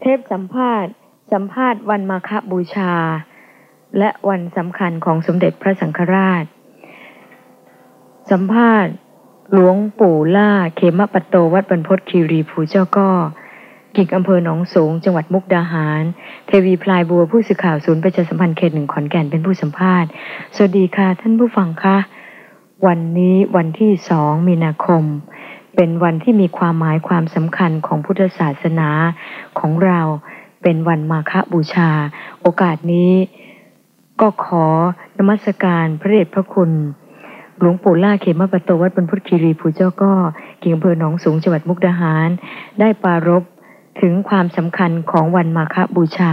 เทปสัมภาษณ์ สัมภาษณ์วันมาคบูชา และวันสำคัญของสมเด็จพระสังฆราช สัมภาษณ์ หลวงปู่ล่าเขมปัตโตวัดบรรพตคีรีภูเจ้าก็กิ่งอำเภอหนองสูงจังหวัดมุกดาหาร เทวีพลายบัวผู้สื่อข่าวศูนย์ประชาสัมพันธ์เขตหนึ่งขอนแก่นเป็นผู้สัมภาษณ์ สวัสดีค่ะท่านผู้ฟังคะ วันนี้วันที่สองมีนาคม เป็นวันที่มีความหมายความสำคัญของพุทธศาสนาของเราเป็นวันมาฆบูชา โอกาสนี้ ก็ขอนมัสการพระเดชพระคุณ หลวงปู่ล่าเขมปัตโตวัดบรรพุทธคีรีภูเจ้าก็กิ่งอำเภอหนองสูงจังหวัดมุกดาหาร ได้ปรารบถึงความสำคัญของวันมาฆบูชา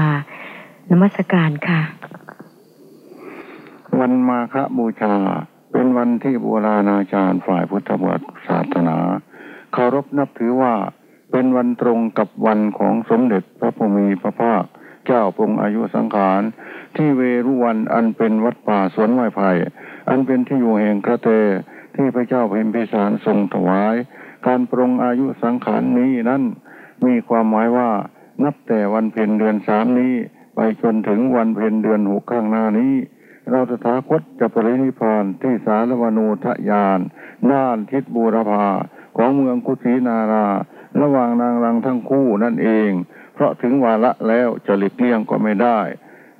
นมัสการค่ะ วันมาฆบูชาเป็นวันที่โบราณอาจารย์ฝ่ายพุทธศาสนา เคารพนับถือว่าเป็นวันตรงกับวันของสมเด็จพระพุทมีพระภาคเจ้าปรงอายุสังขาร ที่เวรุวันอันเป็นวัดป่าสวนไม้ไผ่อันเป็นที่อยู่แห่งกระเต ที่พระเจ้าเพ็ญพิสารทรงถวาย การปรงอายุสังขารนี้นั้นมีความหมายว่านับแต่วันเพ็ญเดือนสามนี้ ไปจนถึงวันเพ็ญเดือนหกข้างหน้านี้ เราตถาคตจะปรินิพานที่สารวนูทยานน่านทิศบูรพา ของเมืองกุสินารา ระหว่างนางรังทั้งคู่นั่นเอง เพราะถึงวาระแล้วจะหลีกเลี่ยงก็ไม่ได้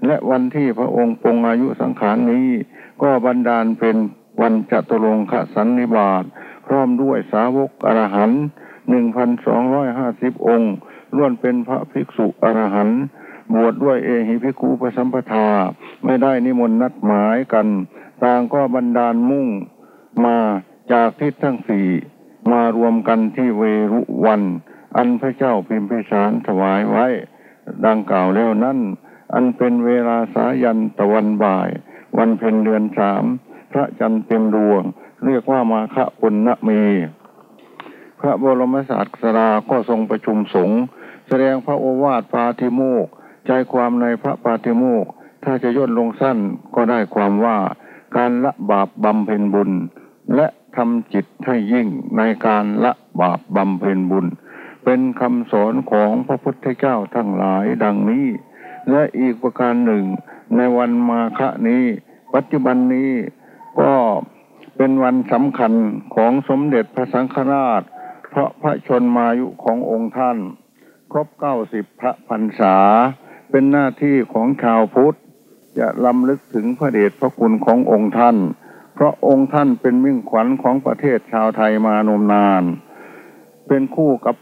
และวันที่พระองค์ปรงอายุสังขารนี้ ก็บันดาลเป็นวันจตุรงคสันนิบาตพร้อมด้วยสาวกอรหันหนึ่งพันสองร้อยห้าสิบองค์ล้วนเป็นพระภิกษุอรหันต์บวชดด้วยเอหิภิกขุปสัมปทา ไม่ได้นิมนต์นัดหมายกัน ต่างก็บันดาลมุ่งมาจากทิศทั้งสี่ มารวมกันที่เวรุวัน อันพระเจ้าพิมพิสารถวายไว้ ดังกล่าวแล้วนั้นอันเป็นเวลาสายันตะวันบ่าย วันเพ็ญเดือนสาม พระจันทร์เต็มดวง เรียกว่ามาฆปุณณมีพระบรมศาสดาก็ทรงประชุมสงฆ์แสดงพระโอวาทปาธิโมก ใจความในพระปาธิโมก ถ้าจะย่นลงสั้นก็ได้ความว่าการละบาปบำเพ็ญบุญ และ ทำจิตให้ยิ่งในการละบาปบำเพ็ญบุญ เป็นคำสอนของพระพุทธเจ้าทั้งหลายดังนี้ และอีกประการหนึ่ง ในวันมาฆนี้ ปัจจุบันนี้ก็เป็นวันสำคัญของสมเด็จพระสังฆราช เพราะพระชนมายุขององค์ท่าน ครบเก้าสิบพระพรรษา เป็นหน้าที่ของชาวพุทธ จะลำลึกถึงพระเดชพระคุณขององค์ท่าน เพราะองค์ท่านเป็นมิ่งขวัญของประเทศชาวไทยมานมนาน เป็นคู่กับ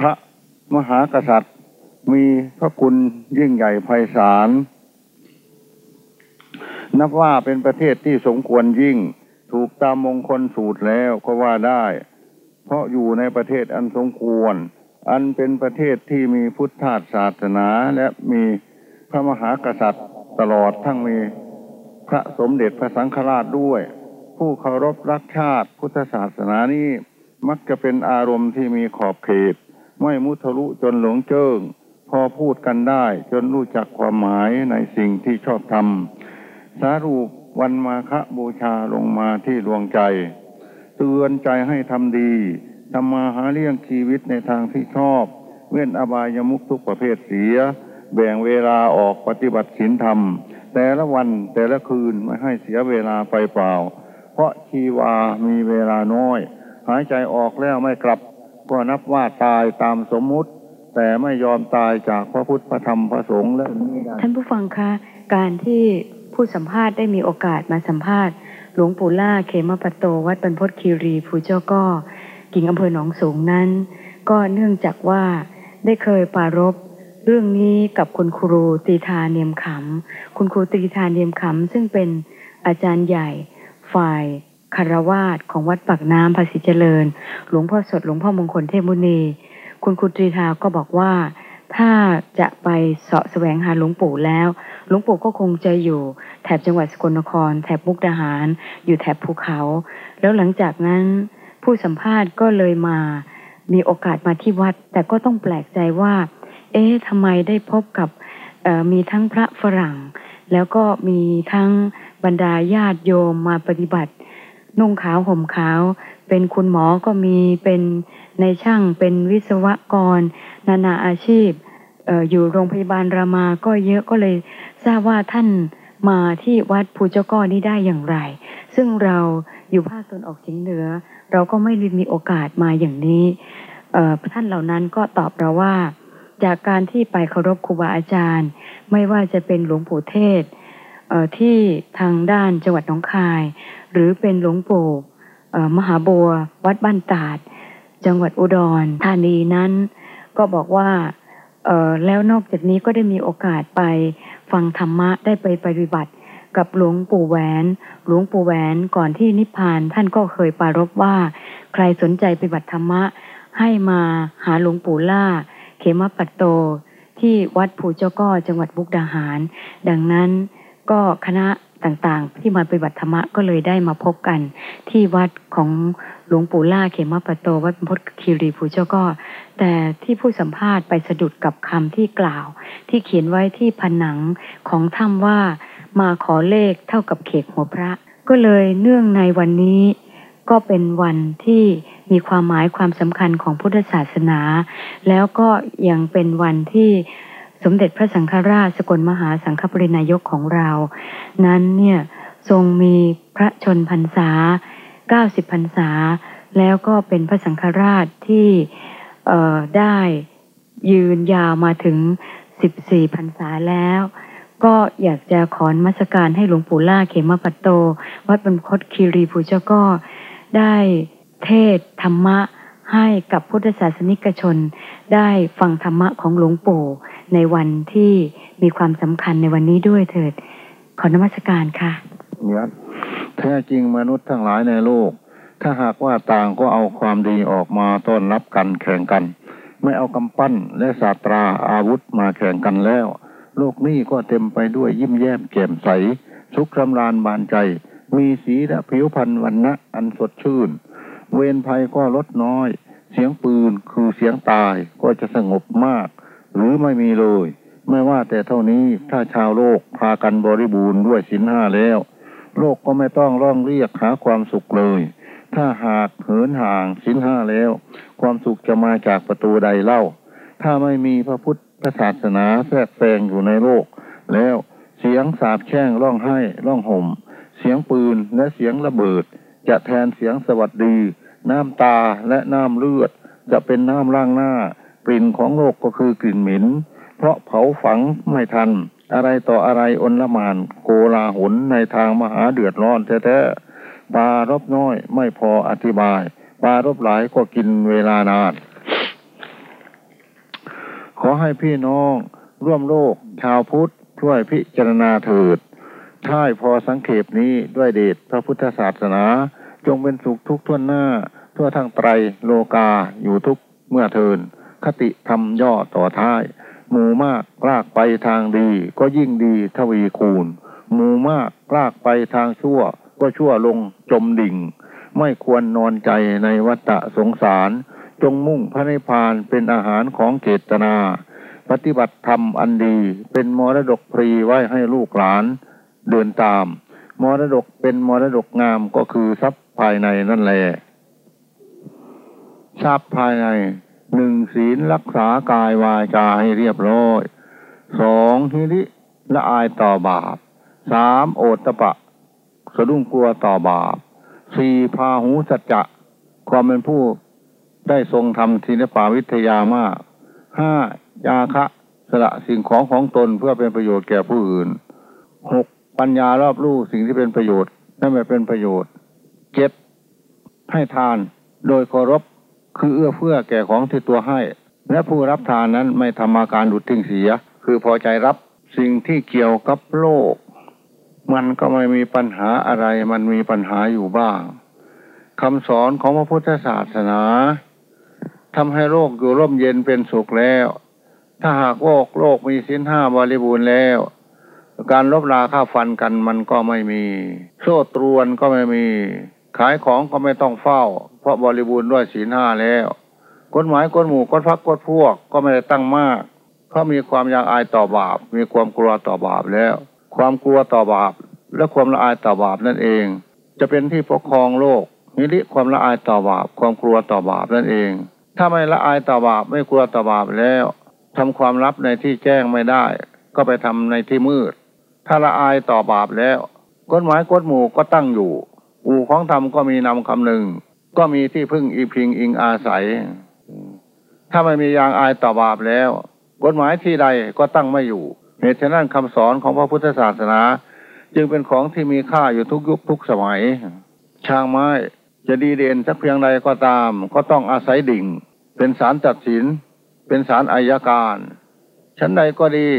พระมหากษัตริย์ มีพระคุณยิ่งใหญ่ไพศาล นับว่าเป็นประเทศที่สมควรยิ่งถูกตามมงคลสูตรแล้วก็ว่าได้ เพราะอยู่ในประเทศอันสมควร อันเป็นประเทศที่มีพุทธศาสนาและมีพระมหากษัตริย์ตลอดทั้งมี ระสมเด็จพระสังฆราชด้วย ผู้เคารพรักชาติพุทธศาสนานี้มักจะเป็นอารมณ์ที่มีขอบเขต ไม่มุทะลุจนหลงเจิง พอพูดกันได้จนรู้จักความหมายในสิ่งที่ชอบทำสารูปวันมาฆบูชาลงมาที่ดวงใจ เตือนใจให้ทำดีทำมาหาเลี้ยงชีวิตในทางที่ชอบ เว้นอบายมุกทุกประเภทเสีย แบ่งเวลาออกปฏิบัติศีลธรรม แต่ละวันแต่ละคืนไม่ให้เสียเวลาไปเปล่า เพราะชีวามีเวลาน้อย หายใจออกแล้วไม่กลับ ก็นับว่าตายตามสมมุติ แต่ไม่ยอมตายจากพระพุทธพระธรรมพระสงฆ์และท่านผู้ฟังคะ การที่ผู้สัมภาษณ์ได้มีโอกาสมาสัมภาษณ์ หลวงปู่ล่าเขมปโตวัดบรรพตคีรีผู้เจ้าก็กิ่งอำเภอหนองสูงนั้น ก็เนื่องจากว่าได้เคยปารบ เรื่องนี้กับคุณครูตีธาเนียมขำ คุณครูตีธาเนียมขำ ซึ่งเป็นอาจารย์ใหญ่ฝ่ายคารวาสของวัดปากน้ำภาษีเจริญ หลวงพ่อสดหลวงพ่อมงคลเทพมุนี คุณครูตรีธาก็บอกว่า ถ้าจะไปเสาะแสวงหาหลวงปู่แล้ว หลวงปู่ก็คงจะอยู่ แถบจังหวัดสกลนคร แถบมุกดาหาร อยู่แถบภูเขา แล้วหลังจากนั้นผู้สัมภาษณ์ก็เลยมา มีโอกาสมาที่วัด แต่ก็ต้องแปลกใจว่า เอ๊ะทำไมได้พบกับมีทั้งพระฝรั่ง แล้วก็มีทั้งบรรดาญาติโยมมาปฏิบัติ นุ่งขาวห่มขาว เป็นคุณหมอก็มีเป็นในช่างเป็นวิศวกร นานาอาชีพอออยู่โรงพยาบาลรามาก็เยอะก็เลยทราบว่าท่านมาที่วัดภูเจ้าก้อนี้ได้อย่างไร ซึ่งเราอยู่ภาคตะวันออกเฉียงเหนือ เราก็ไม่ได้มีโอกาสมาอย่างนี้ท่านเหล่านั้นก็ตอบเราว่า จากการที่ไปเคารพครูบาอาจารย์ ไม่ว่าจะเป็นหลวงปู่เทศที่ทางด้านจังหวัดน้องคาย หรือเป็นหลวงปู่มหาบัว วัดบ้านตาด จังหวัดอุดรธานีนั้น ก็บอกว่าแล้วนอกจากนี้ก็ได้มีโอกาสไปฟังธรรมะได้ไปปฏิบัติกับหลวงปู่แหวน หลวงปู่แหวนก่อนที่นิพพานท่านก็เคยปรารบว่า ใครสนใจปฏิบัติธรรมะให้มาหาหลวงปู่ล่า ขมปัตโต ที่วัดภูเจ้าก้อจังหวัดบุกดาหาร ดังนั้นก็คณะต่างๆ ที่มาปฏิบัติธรรมก็เลยได้มาพบกัน ที่วัดของหลวงปู่ล่าเขมปัตโต วัดพทคีรีภูเจ้าก้อแต่ที่ผู้สัมภาษณ์ไปสะดุดกับคำที่กล่าว ที่เขียนไว้ที่ผนังของถ้ำว่ามาขอเลขเท่ากับเขกหัวพระ ก็เลยเนื่องในวันนี้ ก็เป็นวันที่ มีความหมายความสำคัญของพุทธศาสนา แล้วก็ยังเป็นวันที่สมเด็จพระสังฆราชสกลมหาสังฆปรินายกของเรา นั้นเนี่ยทรงมีพระชนพรรษา 90 พรรษา แล้วก็เป็นพระสังฆราชที่ได้ยืนยาวมาถึง 14 พรรษาแล้ว ก็อยากจะขอนมัสการให้หลวงปู่ล่าเขมปัตโต วัดบรรพตคีรีภูเจ้าก็ได้ เทศธรรมะให้กับพุทธศาสนิกชน ได้ฟังธรรมะของหลวงปู่ในวันที่มีความสำคัญในวันนี้ด้วยเถิด ขอนมัสการค่ะเนี่ยแท้จริงมนุษย์ทั้งหลายในโลก ถ้าหากว่าต่างก็เอาความดีออกมาต้อนรับกันแข่งกัน ไม่เอากำปั้นและศาสตราอาวุธมาแข่งกันแล้ว โลกนี้ก็เต็มไปด้วยยิ้มแย้มแจ่มใส สุขรำรานบานใจ มีสีและผิวพรรณวันนะอันสดชื่น เวรภัยก็ลดน้อย เสียงปืนคือเสียงตายก็จะสงบมาก หรือไม่มีเลย ไม่ว่าแต่เท่านี้ถ้าชาวโลกพากันบริบูรณ์ด้วยสินห้าแล้ว โลกก็ไม่ต้องร้องเรียกหาความสุขเลย ถ้าหากเหินห่างสินห้าแล้ว ความสุขจะมาจากประตูใดเล่า ถ้าไม่มีพระพุทธศาสนาแทรกแซงอยู่ในโลก แล้วเสียงสาบแช่งร้องไห้ร้องห่มเสียงปืนและเสียงระเบิด จะแทนเสียงสวัสดี น้ำตาและน้ำเลือด จะเป็นน้ำล่างหน้ากลิ่นของโลกก็คือกลิ่นเหม็น เพราะเผาฝังไม่ทัน อะไรต่ออะไรอนละมานโกลาหนในทางมหาเดือดร้อนแท้ๆปลารบน้อยไม่พออธิบายปลารบหลายก็กินเวลานาน ขอให้พี่น้องร่วมโลกชาวพุทธช่วยพิจารณาเถิดท้ายพอสังเขปนี้ด้วยเดชพระพุทธศาสนา จงเป็นสุขทุกทั่วหน้า ทั่วทางไตรโลกาอยู่ทุกเมื่อเทิน คติทำย่อต่อท้าย หมู่มากลากไปทางดี ก็ยิ่งดีทวีคูณ หมู่มากลากไปทางชั่ว ก็ชั่วลงจมดิ่ง ไม่ควรนอนใจในวัฏสงสาร จงมุ่งพระนิพพานเป็นอาหารของเจตนา ปฏิบัติธรรมอันดีเป็นมรดกพรีไว้ให้ลูกหลาน เดินตามมรดกเป็นมรดกงามก็คือทรัพย ภายในนั่นแหละทรัพย์ภายในหนึ่งศีลรักษากายวาจาให้เรียบร้อยสองฮิริละอายต่อบาปสามโอตตะปะ สะดุ้งกลัวต่อบาปสี่พาหูสัจจะ ความเป็นผู้ได้ทรงทำศิลปวิทยามากห้ายาคะสละสิ่งของของตนเพื่อเป็นประโยชน์แก่ผู้อื่นหกปัญญารอบรู้สิ่งที่เป็นประโยชน์และไม่เป็นประโยชน์ เจ็ดให้ทาน โดยเคารพ คือเอื้อเฟื้อแก่ของที่ตัวให้ และผู้รับทานนั้นไม่ทำอาการดุดทิ้งเสีย คือพอใจรับสิ่งที่เกี่ยวกับโลก มันก็ไม่มีปัญหาอะไร มันมีปัญหาอยู่บ้างคำสอนของพระพุทธศาสนาทำให้โลกอยู่ร่มเย็นเป็นสุขแล้ว ถ้าหากโลกโลกมีสินห้าบริบูรณ์แล้วการลบลาค่าฟันกันมันก็ไม่มี โซ่ตรวนก็ไม่มี ขายของก็ไม่ต้องเฝ้า เพราะบริบูรณ์ด้วยศีลห้าแล้วกฎหมายกฎหมู่กฎพักกฎพวกก็ไม่ได้ตั้งมาก เพราะมีความยางอายต่อบาป มีความกลัวต่อบาปแล้ว ความกลัวต่อบาป และความละอายต่อบาปนั่นเอง จะเป็นที่ปกครองโลกนิริความละอายต่อบาป ความกลัวต่อบาปนั่นเอง ถ้าไม่ละอายต่อบาปไม่กลัวต่อบาปแล้วทำความลับในที่แจ้งไม่ได้ ก็ไปทำในที่มืด ถ้าละอายต่อบาปแล้วกฎหมายกฎหมู่ก็ตั้งอยู่ อู่ของธรรมก็มีนำคำหนึ่ง ก็มีที่พึ่งอีพิงอิงอาศัย ถ้าไม่มียางอายต่อบาปแล้ว กฎหมายที่ใดก็ตั้งไม่อยู่เหตุฉะนั้นคำสอนของพระพุทธศาสนา จึงเป็นของที่มีค่าอยู่ทุกยุคทุกสมัยช่างไม้จะดีเด่นสักเพียงใดก็ตาม ก็ต้องอาศัยดิ่ง เป็นสารตัดสิน เป็นสารอายการ ชั้นใดก็ดี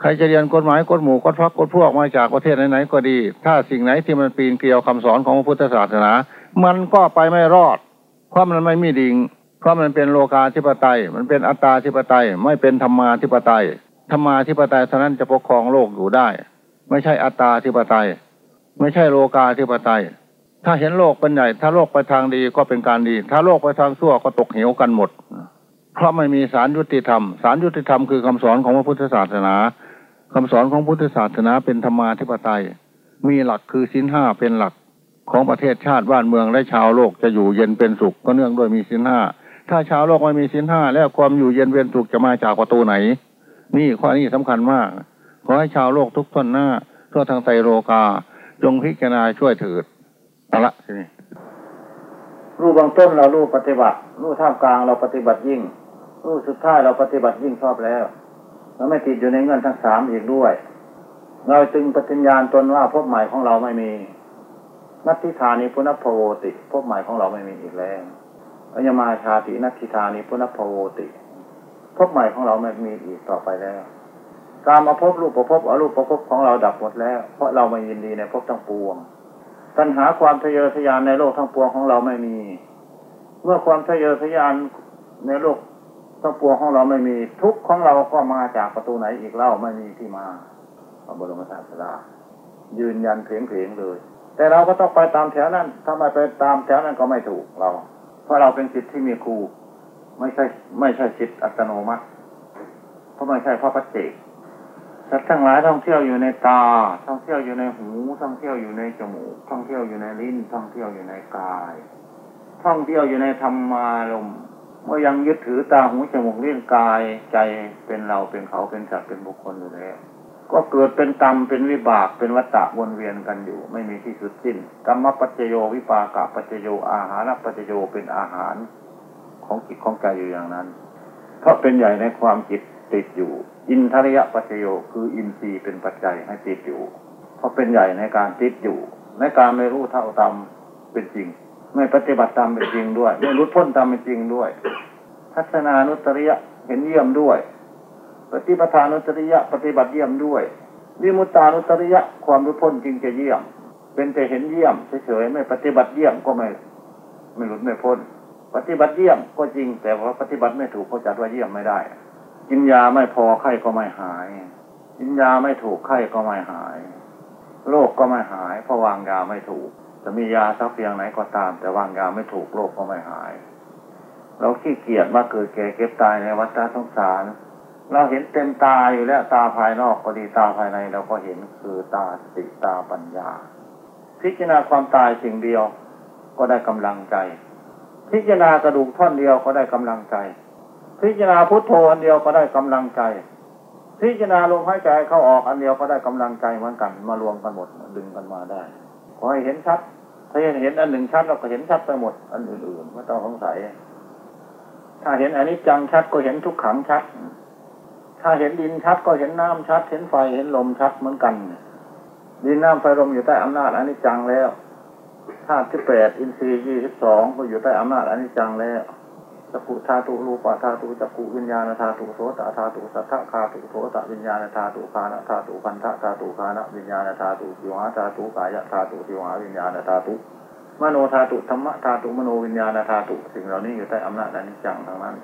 ใครจะเรียนกฎหมายกฎหมู่กฎพักกฎพวกมาจากประเทศไหนๆก็ดี ถ้าสิ่งไหนที่มันปีนเกลียวคำสอนของพระพุทธศาสนา มันก็ไปไม่รอด เพราะมันไม่มีดิ่งเพราะมันเป็นโลกาธิปไตย มันเป็นอัตตาธิปไตย ไม่เป็นธรรมาธิปไตย ธรรมาธิปไตยเท่านั้นจะปกครองโลกอยู่ได้ ไม่ใช่อัตตาธิปไตย ไม่ใช่โลกาธิปไตย ถ้าเห็นโลกเป็นใหญ่ ถ้าโลกไปทางดีก็เป็นการดี ถ้าโลกไปทางชั่วก็ตกเหวกันหมด เพราะไม่มีสารยุติธรรม สารยุติธรรมคือคำสอนของพระพุทธศาสนา คำสอนของพุทธศาสนาเป็นธรรมาธิปไตย มีหลักคือสินห้าเป็นหลักของประเทศชาติบ้านเมืองและชาวโลกจะอยู่เย็นเป็นสุขก็เนื่องด้วยมีสินห้าถ้าชาวโลกไม่มีสินห้าแล้วความอยู่เย็นเป็นสุขจะมาจากประตูไหน นี่ข้อนี้สำคัญมาก ขอให้ชาวโลกทุกท่านหน้าทั่วทางไตโลกา จงพิจารณาช่วยเถิดเอาละทีนี้รูปบางต้นเรารูปปฏิบัติ รูปท่ามกลางเราปฏิบัติยิ่ง รูปสุดท้ายเราปฏิบัติยิ่งชอบแล้ว เราไม่ติดอยู่ในเงื่อนทั้งสามอีกด้วย เราจึงปฏิญญาณตนว่าพบใหม่ของเราไม่มีนัตติธานิพุนพโวติ พบใหม่ของเราไม่มีอีกแล้วอัญมาชาตินัตติธานิพุนพโวติ พบใหม่ของเราไม่มีอีกต่อไปแล้วการมาพบรูปประพบอรูปประพบของเราดับหมดแล้ว เพราะเราไม่ยินดีในพบทั้งปวงตัณหาความทะเยอทะยานในโลกทั้งปวงของเราไม่มี เมื่อความทะเยอทะยานในโลก ทั้งปวงของเราไม่มีทุกของเราก็มาจากประตูไหนอีกเล่าไม่มีที่มาพระบรมศาสดายืนยันเพียงเพียงเลย แต่เราก็ต้องไปตามแถวนั้นถ้าไม่ไปตามแถวนั้นก็ไม่ถูกเรา เพราะเราเป็นสิทธิ์ที่มีครู ไม่ใช่ไม่ใช่สิทธิ์อัตโนมัติ เพราะไม่ใช่พระปัจเจกสัตว์ทั้งหลายท่องเที่ยวอยู่ในตาท่องเที่ยวอยู่ในหูท่องเที่ยวอยู่ในจมูกท่องเที่ยวอยู่ในลิ้นท่องเที่ยวอยู่ในกาย ท่องเที่ยวอยู่ในธรรมารมณ์ เมื่อยังยึดถือตาหูจมูกเลิ้นกายใจเป็นเราเป็นเขาเป็นสัตว์เป็นบุคคลอยู่แล้วก็เกิดเป็นกรรมเป็นวิบากเป็นวัฏฏะวนเวียนกันอยู่ ไม่มีที่สุดสิ้นกรรมปัจจโยวิปากะปัจจโยอาหารปัจจโยเป็นอาหารของจิตของใจอยู่อย่างนั้น เพราะเป็นใหญ่ในความจิตติดอยู่ อินทริยปัจจโยคืออินทรีย์เป็นปัจจัยให้ติดอยู่ เพราะเป็นใหญ่ในการติดอยู่ ในการไม่รู้เท่าตามเป็นจริง ไม่ปฏิบัติตามเป็นจริงด้วยไม่รู้พ้นตามเป็นจริงด้วย ทัศนานุตริยะเห็นเยี่ยมด้วย ปฏิปทานุตริยะ ปฏิบัติเยี่ยมด้วยวิมุตตานุตริยะความรู้พ้นจริงจะเยี่ยม เป็นแต่เห็นเยี่ยมเฉยๆไม่ปฏิบัติเยี่ยมก็ไม่ไม่หลุดไม่พ้น ปฏิบัติเยี่ยมก็จริง แต่ว่าปฏิบัติไม่ถูกเขาจัดว่าเยี่ยมไม่ได้กินยาไม่พอไข้ก็ไม่หายกินยาไม่ถูกไข้ก็ไม่หายโรคก็ไม่หายเพราะวางยาไม่ถูก จะมียาสักเพียงไหนก็ตาม แต่วางยาไม่ถูกโรคก็ไม่หาย เราขี้เกียจมาเกิดแก่เก็บตายในวัฏสงสาร เราเห็นเต็มตาอยู่แล้วตาภายนอกก็ดีตาภายในเราก็เห็นคือตาสติตาปัญญา พิจารณาความตายสิ่งเดียวก็ได้กำลังใจ พิจารณากระดูกท่อนเดียวก็ได้กำลังใจ พิจารณาพุทโธอันเดียวก็ได้กำลังใจพิจารณาลมหายใจเข้าออกอันเดียวก็ได้กำลังใจเหมือนกันมารวมกันหมดดึงกันมาได้ ขอให้เห็นชัด ถ้าเห็นอันหนึ่งชัดเราก็เห็นชัดไปหมด อันอื่นๆไม่ต้องสงสัย ถ้าเห็นอันนี้จังชัดก็เห็นทุกขังชัด ถ้าเห็นดินชัดก็เห็นน้ำชัด เห็นไฟเห็นลมชัดเหมือนกัน ดินน้ำไฟลมอยู่ใต้อำนาจอันนี้จังแล้วธาตุที่แปดอินทรีย์ยี่สิบสองก็อยู่ใต้อำนาจอันนี้จังแล้ว จักขุธาตุรูปะธาตุจักขุวิญญาณธาตุโสตธาตุสัทธะคาตุโสตวิญญาณธาตุคานะธาตุพันธะธาตุคานะวิญญาณธาตุสิวหาธาตุกายธาตุสิวหาวิญญาณธาตุมโนธาตุธรรมธาตุมโนวิญญาณธาตุสิ่งเหล่านี้อยู่ใต้อำนาจอนิจจังทั้งนั้น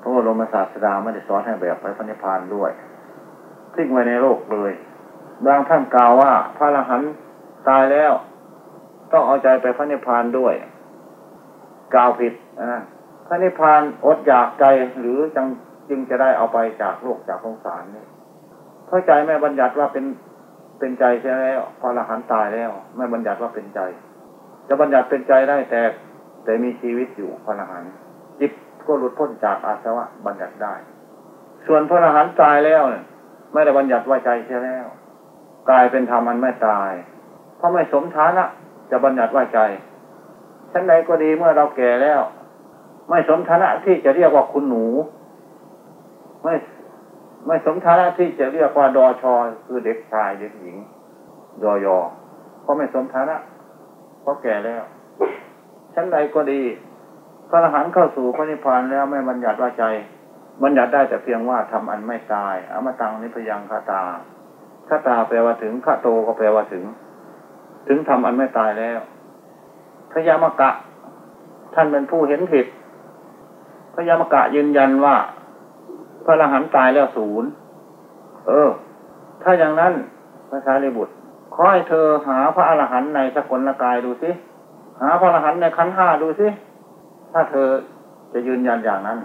เพราะว่าลมศาสดาไม่ได้สอนให้แบบไปพระนิพพานด้วยทิ้งไว้ในโลกเลยบางท่านกล่าวว่าพระอรหันต์ตายแล้ว ต้องเอาใจไปพระนิพพานด้วย กล่าวผิดนะ พระนิพพานอดอยากใจหรือจังจึงจะได้เอาไปจากโลกจากสงสารนี่เพราะใจไม่บัญญัติว่าเป็นเป็นใจใช่แล้วพระหันตายแล้ว ไม่บัญญัติว่าเป็นใจ จะบัญญัติเป็นใจได้แต่แต่มีชีวิตอยู่พระหันจิตก็หลุดพ้นจากอาสวะบัญญัติได้ ส่วนพระหันตายแล้วเนี่ยไม่ได้บัญญัติว่าใจเสียแล้วกลายเป็นธรรมมันไม่ตาย เพราะไม่สมฐานะจะบัญญัติว่าใจชั้นใดก็ดีเมื่อเราแก่แล้ว ไม่สมฐานะที่จะเรียกว่าคุณหนู ไม่ไม่สมฐานะที่จะเรียกว่าดอชอคือเด็กชายเด็กหญิงดอยอเพราะไม่สมฐานะเพราะแก่แล้ว ชั้นใดก็ดีพระอรหันต์เข้าสู่พระนิพพานแล้วไม่บัญญัติว่าใจบัญญัติได้แต่เพียงว่าทำอันไม่ตายอมตังนิพยังคาตาคาตาแปลว่าถึงคาโตก็แปลว่าถึง ถึงทำอันไม่ตายแล้วพระยามกะ ท่านเป็นผู้เห็นผิด ยามกะยืนยันว่า พระอรหันต์ตายแล้วศูนย์เออ ถ้าอย่างนั้นพระสารีบุตรขอให้เธอหาพระอรหันต์ในสกลกายดูสิหาพระอรหันต์ในขันห้าดูสิถ้าเธอจะยืนยันอย่างนั้น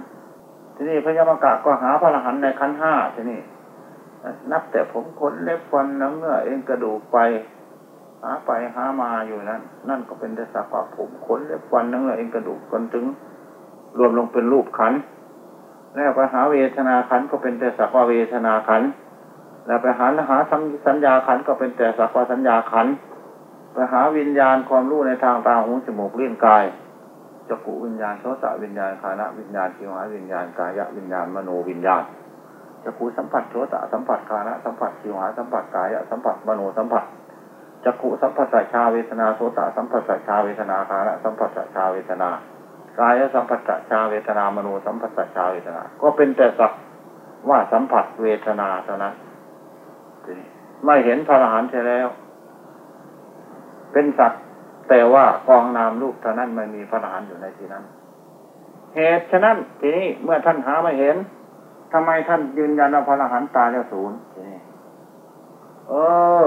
ทีนี้พระยามกะก็หาพระอรหันต์ในขันห้าทีนี้นับแต่ผมขนเล็บฟันน้ำเนื้อเอ็นกระดูกไป หาไปหามาอยู่นั้น นั่นก็เป็นแต่สักว่าผมขนเล็บฟันน้ำเนื้อเอ็นกระดูกจนถึง รวมลงเป็นรูปขัน แล้วไปหาเวทนาขันก็เป็นแต่สักว่าเวทนาขัน แล้วไปหาหาสัญญาขันก็เป็นแต่สักว่าสัญญาขัน ไปหาวิญญาณความรู้ในทางตาหูจมูกเลี้ยงกายจักรุวิญญาณโสตวิญญาณคานะวิญญาณชิวหาวิญญาณกายวิญญาณมโนวิญญาณจักรุสัมผัสโสตสัมผัสคานะสัมผัสชิวหาสัมผัสกายสัมผัสมโนสัมผัสจักรุสัมผัสสชาเวทนาโสตสัมผัสสชาเวทนาคานะสัมผัสสชาเวทนา กายสัมผัสชาเวทนามโนสัมผัสชาเวทนา ก็เป็นแต่สักว่าสัมผัสเวทนาเท่านั้นไม่เห็นพระอรหันต์ใช่แล้ว เป็นสัตว์แต่ว่ากองนามรูปเท่านั้นไม่มีพระอรหันต์อยู่ในที่นั้น เหตุฉะนั้นทีนี้เมื่อท่านหาไม่เห็นทำไมท่านยืนยันว่าพระอรหันต์ตายแล้วศูนย์ทีนี้เออ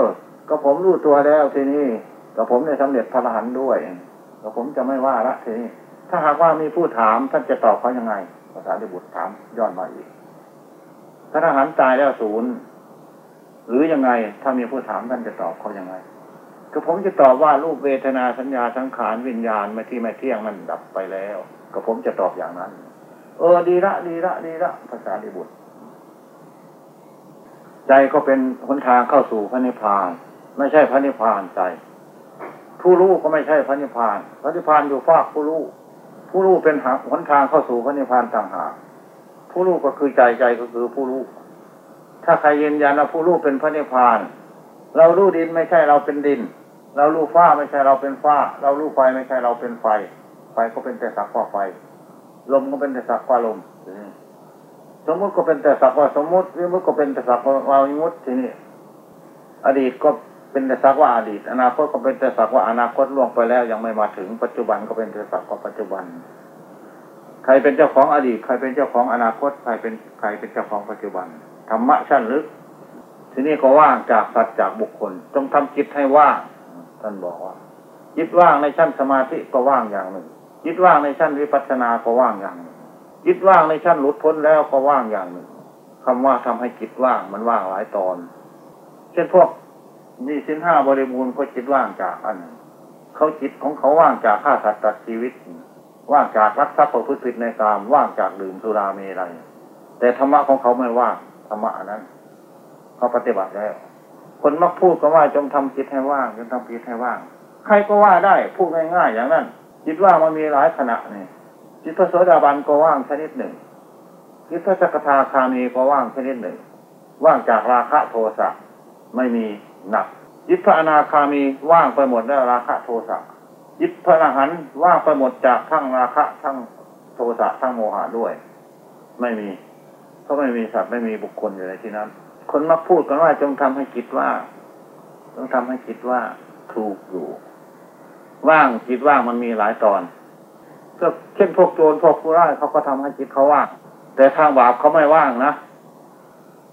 ก็ผมรู้ตัวแล้วทีนี้ก็ผมได้สำเร็จพระอรหันต์ด้วยก็ผมจะไม่ว่าละทีนี้ ถ้าหากว่ามีผู้ถามท่านจะตอบเขายังไงภาษาดิบุตรถามย้อนมาอีกพระอรหันต์ตายแล้วศูนย์หรือยังไง ถ้ามีผู้ถามท่านจะตอบเขายังไงก็ผมจะตอบว่ารูปเวทนาสัญญาสังขารวิญญาณม่ที่ไม่เที่ยงมันดับไปแล้ว ก็ผมจะตอบอย่างนั้น เออดีละดีละดีละภาษาดิบุตร ใจก็เป็นหนทางเข้าสู่พระนิพพาน ไม่ใช่พระนิพพานใจ ผู้รู้ก็ไม่ใช่พระนิพพาน พระนิพพานอยู่ฟากผู้รู้ ผู้รู้เป็นหนทางเข้าสู่พระนิพพานต่างหากผู้รู้ก็คือใจใจก็คือผู้รู้ ถ้าใครยืนยันว่าผู้รู้เป็นพระนิพพาน เรารู้ดินไม่ใช่เราเป็นดิน เรารู้ฟ้าไม่ใช่เราเป็นฟ้า เรารู้ไฟไม่ใช่เราเป็นไฟ ไฟก็เป็นแต่สักว่าไฟ ลมก็เป็นแต่สักว่าลมสมมติก็เป็นแต่สักว่าสมมติวิมุติก็เป็นแต่สักว่าวิมุติทีนี้อดีตก็ เป็นแต่สักว่าอดีต อนาคตก็เป็นแต่สักว่าอนาคตล่วงไปแล้วยังไม่มาถึงปัจจุบันก็เป็นแต่สักว่าปัจจุบัน ใครเป็นเจ้าของอดีต ใครเป็นเจ้าของอนาคต ใครเป็นใครเป็นเจ้าของปัจจุบันธรรมะชั้นลึก ทีนี้ก็ว่างจากสัตว์จากบุคคลต้องทำจิตให้ว่างท่านบอกว่าจิตว่างในชั้นสมาธิก็ว่างอย่างหนึ่งจิตว่างในชั้นวิปัสสนาก็ว่างอย่างหนึ่งจิตว่างในชั้นหลุดพ้นแล้วก็ว่างอย่างหนึ่งคำว่าทำให้จิตว่างมันว่างหลายตอน เช่นพวก มีสินห้าบริบูรณ์ก็จิตว่างจากอันหนึ่งเขาจิตของเขาว่างจากฆ่าสัตว์ตัดชีวิต ว่างจากรักทรัพย์ประพฤติผิดในกามว่างจากดื่มสุราเมรัยแต่ธรรมะของเขาไม่ว่างธรรมะนั้นเขาปฏิบัติแล้ว คนมักพูดก็ว่าจงทำจิตให้ว่างจงทำจิตให้ว่าง ใครก็ว่าได้พูดง่ายๆอย่างนั้นจิตว่างมันมีหลายขณะนี่จิตพระโสดาบันก็ว่างชนิดหนึ่งจิตพระสกทาคามีก็ว่างชนิดหนึ่ง ว่างจากราคะโทสะไม่มี หนักจิตพระอนาคามีว่างไปหมดแล้วราคะโทสะจิตพระอรหันต์ว่างไปหมดจากทั้งราคะทั้งโทสะทั้งโมหะด้วย ไม่มีเพราะไม่มีสัตว์ไม่มีบุคคลอยู่ในที่นั้น คนมักพูดกันว่าจงทำให้จิตว่างจงทำให้จิตว่าถูกอยู่ ว่างจิตว่างมันมีหลายตอนก็เช่นพวกโจรพวกผู้ร้ายเขาก็ทำให้จิตเขาว่าง แต่ทางบาปเขาไม่ว่างนะ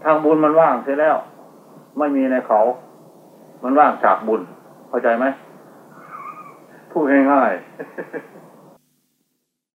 ทางบุญมันว่างเสียแล้ว ไม่มีในเขา มันว่างจากบุญ เข้าใจไหมพูดง่ายๆ